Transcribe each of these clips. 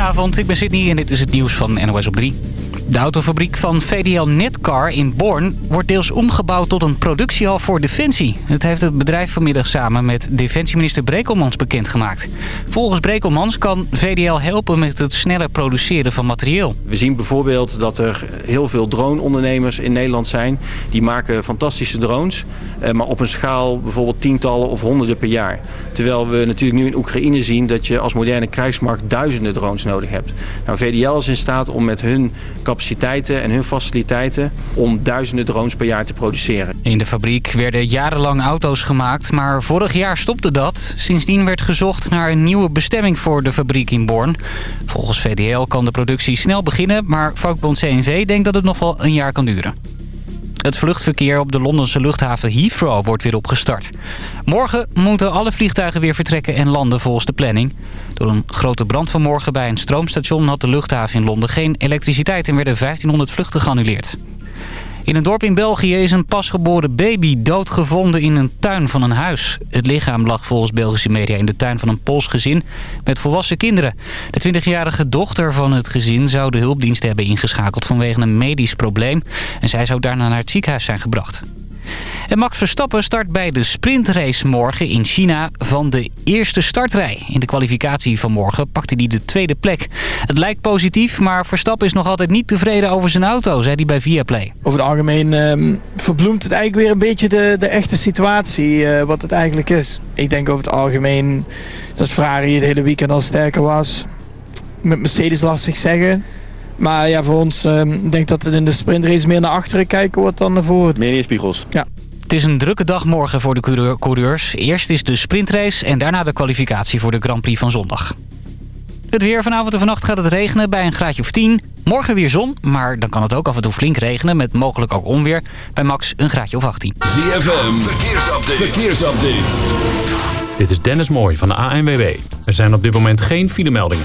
Goedenavond, ik ben Sydney en dit is het nieuws van NOS op 3. De autofabriek van VDL Netcar in Born wordt deels omgebouwd tot een productiehal voor Defensie. Het heeft het bedrijf vanmiddag samen met Defensieminister Brekelmans bekendgemaakt. Volgens Brekelmans kan VDL helpen met het sneller produceren van materieel. We zien bijvoorbeeld dat er heel veel droneondernemers in Nederland zijn. Die maken fantastische drones, eh, maar op een schaal bijvoorbeeld tientallen of honderden per jaar. Terwijl we natuurlijk nu in Oekraïne zien dat je als moderne krijgsmacht duizenden drones nodig hebt. Nou, VDL is in staat om met hun capaciteiten en hun faciliteiten om duizenden drones per jaar te produceren. In de fabriek werden jarenlang auto's gemaakt, maar vorig jaar stopte dat. Sindsdien werd gezocht naar een nieuwe bestemming voor de fabriek in Born. Volgens VDL kan de productie snel beginnen, maar vakbond CNV denkt dat het nog wel een jaar kan duren. Het vluchtverkeer op de Londense luchthaven Heathrow wordt weer opgestart. Morgen moeten alle vliegtuigen weer vertrekken en landen volgens de planning. Door een grote brand vanmorgen bij een stroomstation had de luchthaven in Londen geen elektriciteit en werden 1500 vluchten geannuleerd. In een dorp in België is een pasgeboren baby doodgevonden in een tuin van een huis. Het lichaam lag volgens Belgische media in de tuin van een Pools gezin met volwassen kinderen. De 20-jarige dochter van het gezin zou de hulpdienst hebben ingeschakeld vanwege een medisch probleem. En zij zou daarna naar het ziekenhuis zijn gebracht. En Max Verstappen start bij de sprintrace morgen in China van de eerste startrij. In de kwalificatie van morgen pakte hij de tweede plek. Het lijkt positief, maar Verstappen is nog altijd niet tevreden over zijn auto, zei hij bij Viaplay. Over het algemeen ehm, verbloemt het eigenlijk weer een beetje de, de echte situatie, eh, wat het eigenlijk is. Ik denk over het algemeen dat Ferrari het hele weekend al sterker was. Met Mercedes lastig zeggen. Maar ja, voor ons ehm, ik denk dat het in de sprintrace meer naar achteren kijken wordt dan naar voren. Meer in spiegels. Ja. Het is een drukke dag morgen voor de coureur- coureurs. Eerst is de sprintrace en daarna de kwalificatie voor de Grand Prix van zondag. Het weer vanavond en vannacht gaat het regenen bij een graadje of 10. Morgen weer zon, maar dan kan het ook af en toe flink regenen... met mogelijk ook onweer bij max een graadje of 18. ZFM, verkeersupdate. verkeersupdate. Dit is Dennis Mooij van de ANWB. Er zijn op dit moment geen filemeldingen.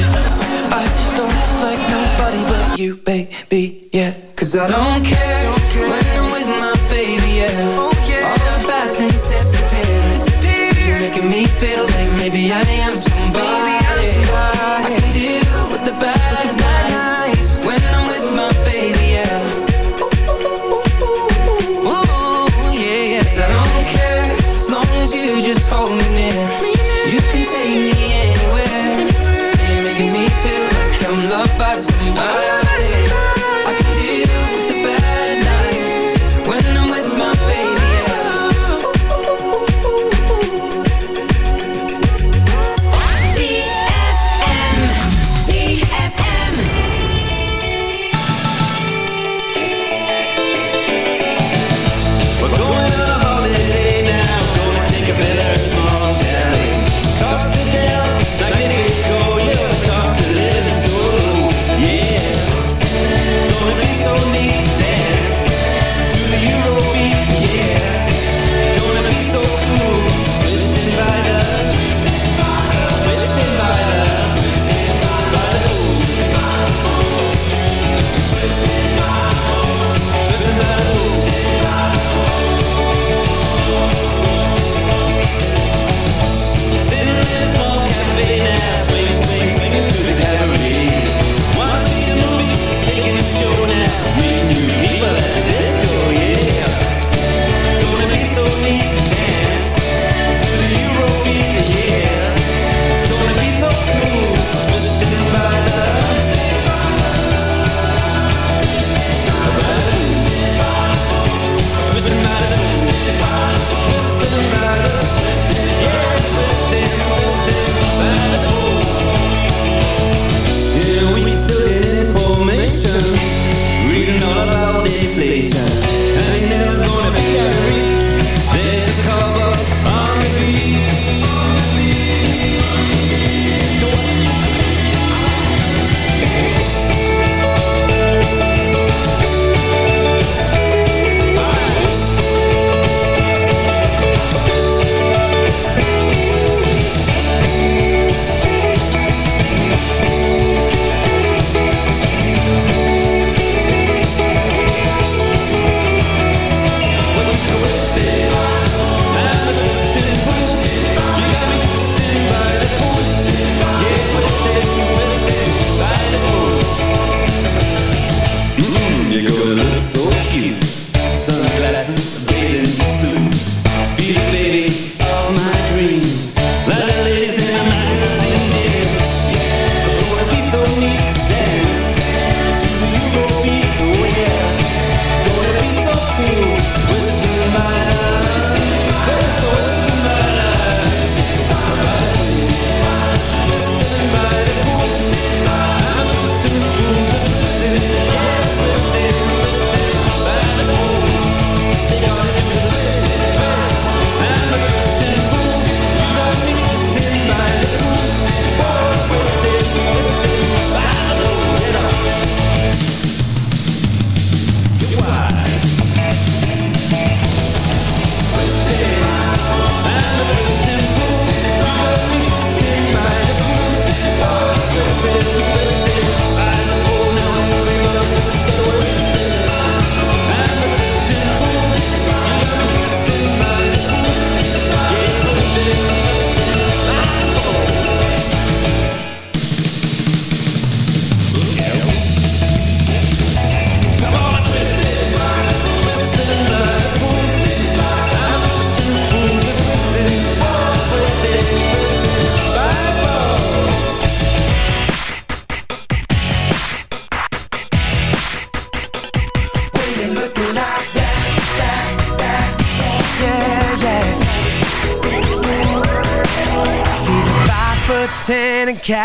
Christ.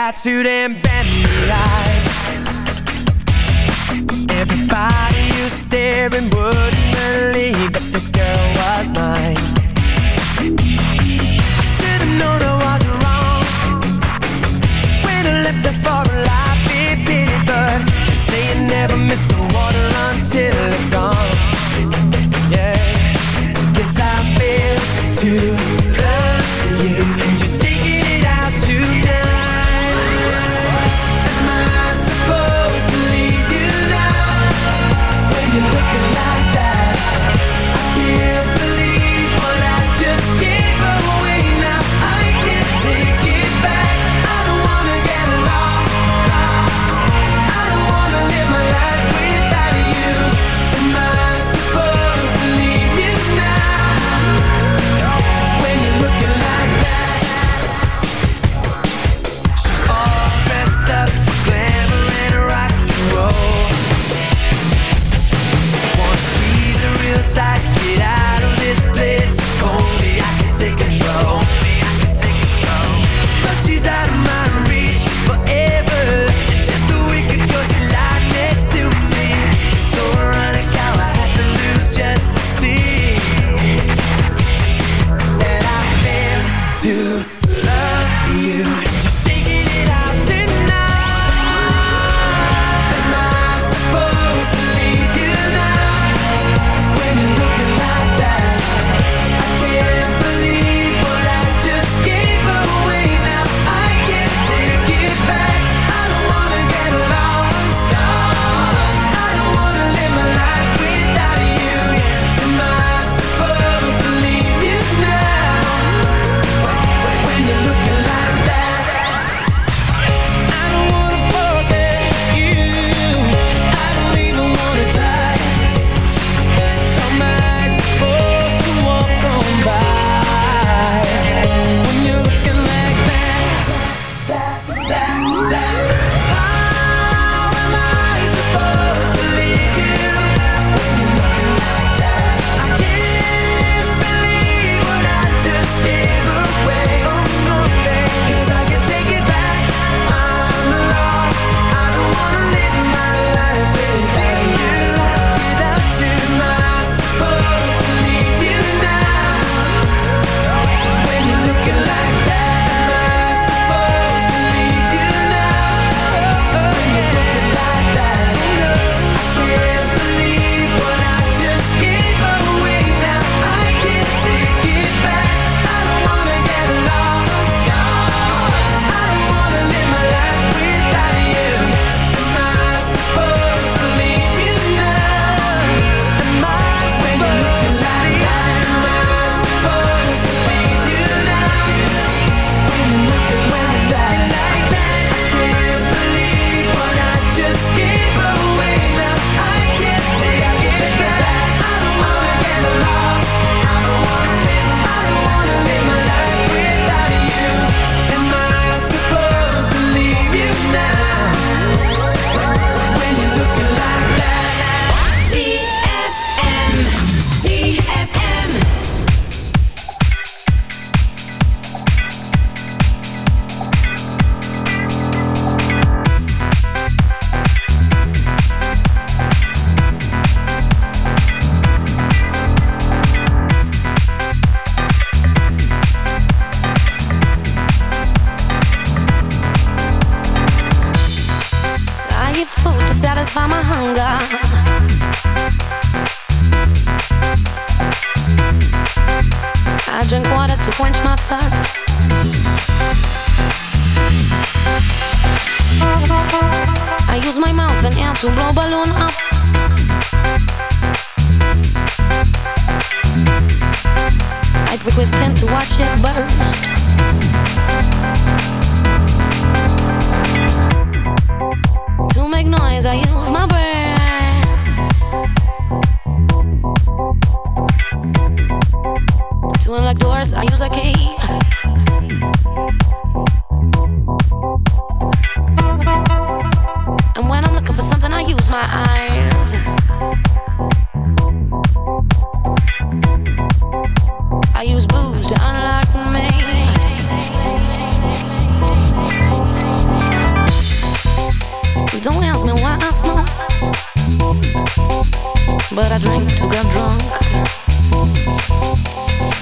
Lieutenant,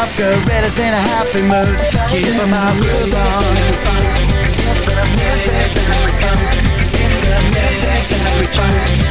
laughter, red is in a happy mood. Keep my out, groove on Music, every time Music, every time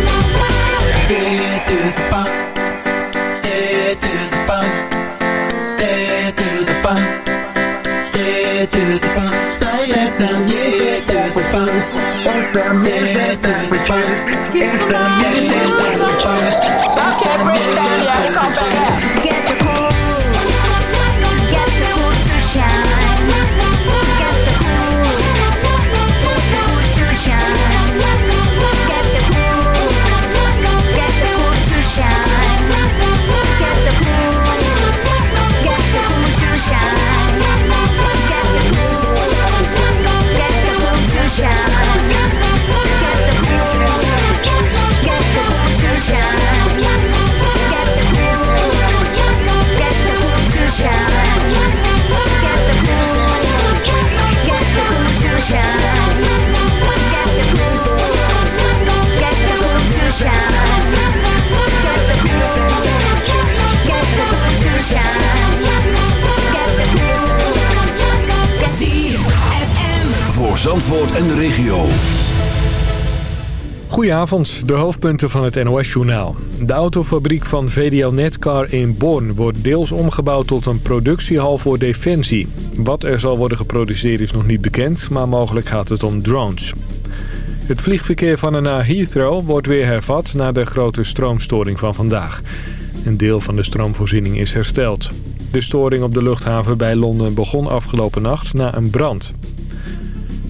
the music that we choose. It's the music that we. I can't breathe down yeah, Goedenavond, de hoofdpunten van het NOS-journaal. De autofabriek van VDL Netcar in Born wordt deels omgebouwd tot een productiehal voor defensie. Wat er zal worden geproduceerd is nog niet bekend, maar mogelijk gaat het om drones. Het vliegverkeer van en naar Heathrow wordt weer hervat na de grote stroomstoring van vandaag. Een deel van de stroomvoorziening is hersteld. De storing op de luchthaven bij Londen begon afgelopen nacht na een brand.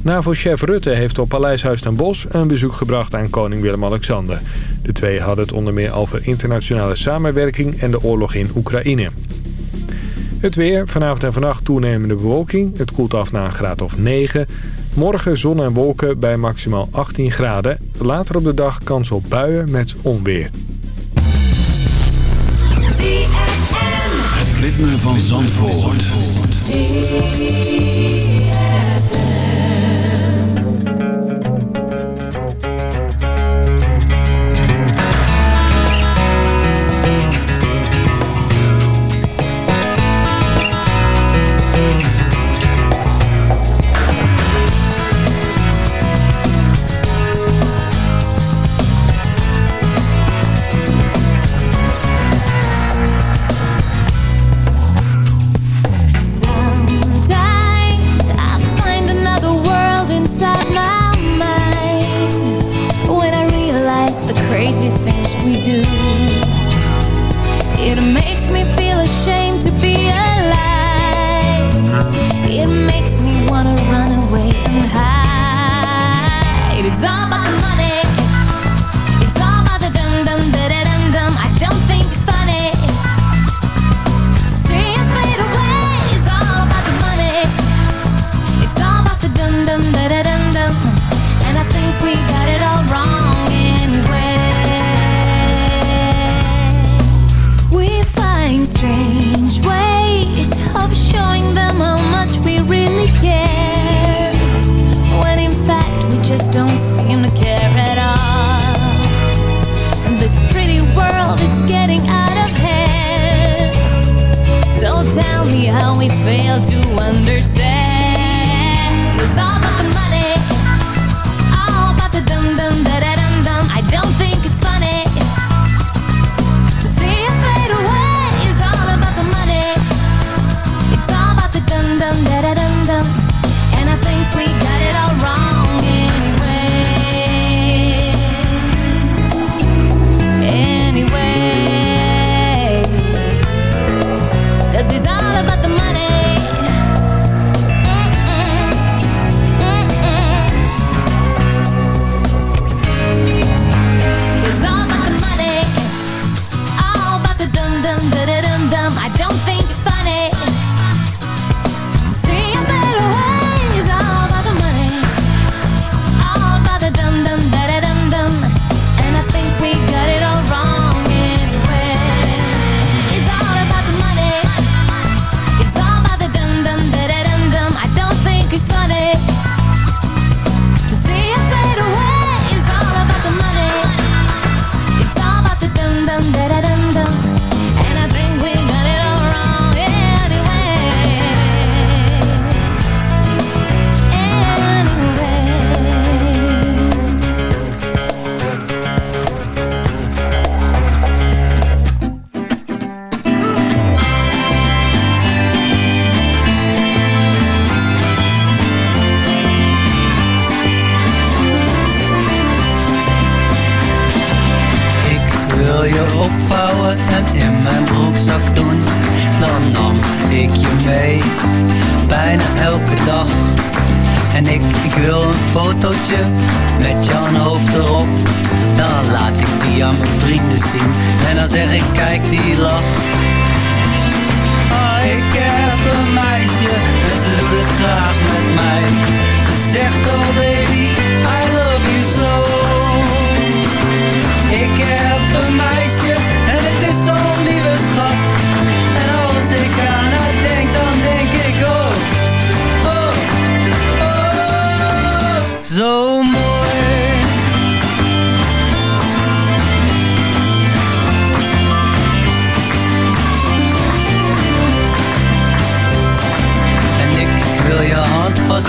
NAVO-chef Rutte heeft op Paleishuis ten Bosch een bezoek gebracht aan koning Willem-Alexander. De twee hadden het onder meer over internationale samenwerking en de oorlog in Oekraïne. Het weer, vanavond en vannacht toenemende bewolking. Het koelt af naar een graad of 9. Morgen zon en wolken bij maximaal 18 graden. Later op de dag kans op buien met onweer. Het ritme van Zandvoort.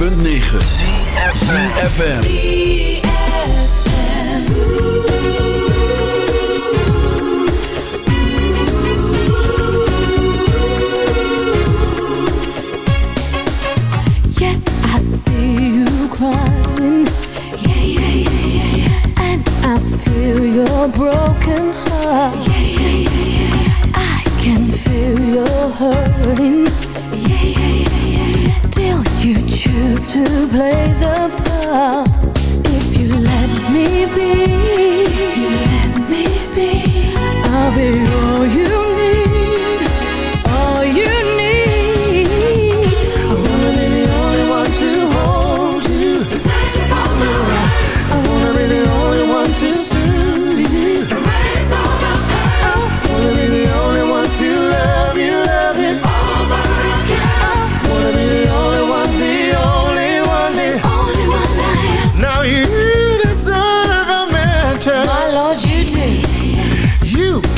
106.9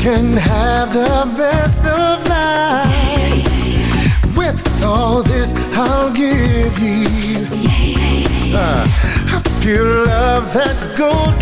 can have the best of life. With all this I'll give you. Uh, I feel love that goes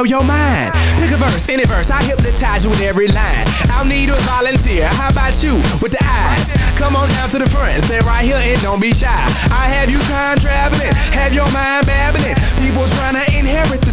Blow your mind. Pick a verse, any verse, I hypnotize you with every line. I'll need a volunteer. How about you with the eyes? Come on down to the front, stay right here and don't be shy. I have you time traveling, have your mind babbling. People trying to inherit the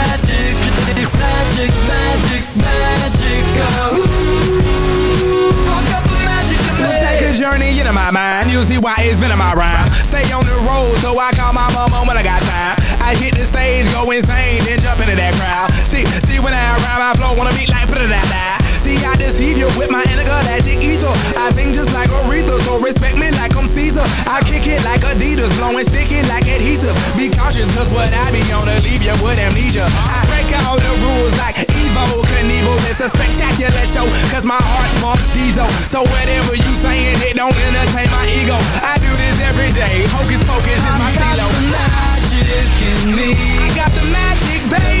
my rhyme. Stay on the road, so I call my mama when I got time. I hit the stage, go insane, then jump into that crowd. See, see when I rhyme, I flow on a beat like put it that. See, I deceive you with my intergalactic ether. I sing just like Aretha, so respect me like I'm Caesar. I kick it like Adidas, blowing sticky like adhesive. Be cautious, cause what I be on to leave you with amnesia. I break all the rules like Knievel. It's a spectacular show, cause my heart pumps diesel. So whatever you saying, it don't entertain my ego. I do this every day. Hocus pocus is my I got the magic in me. I got the magic, baby.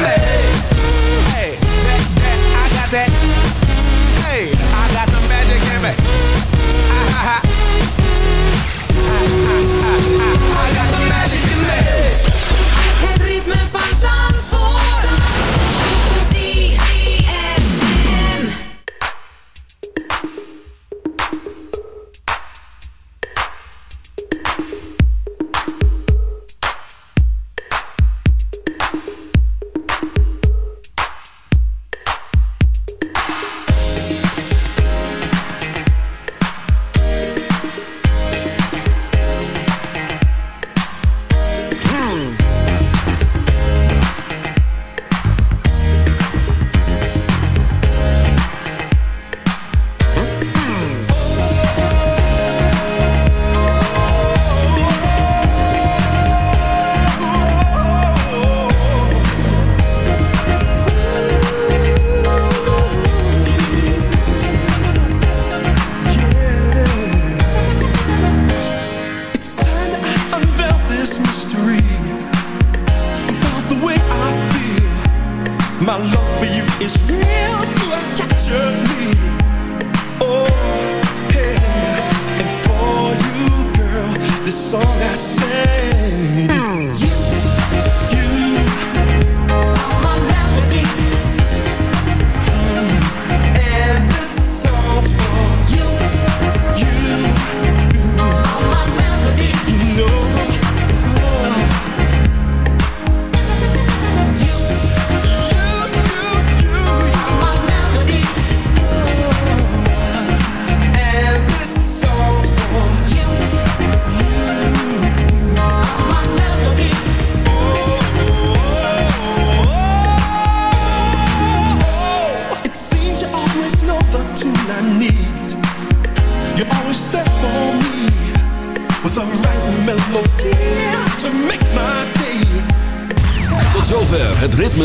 Hey, hey, I got that. Hey, I got the magic in me. Ah, ha ha ah, ah, ah.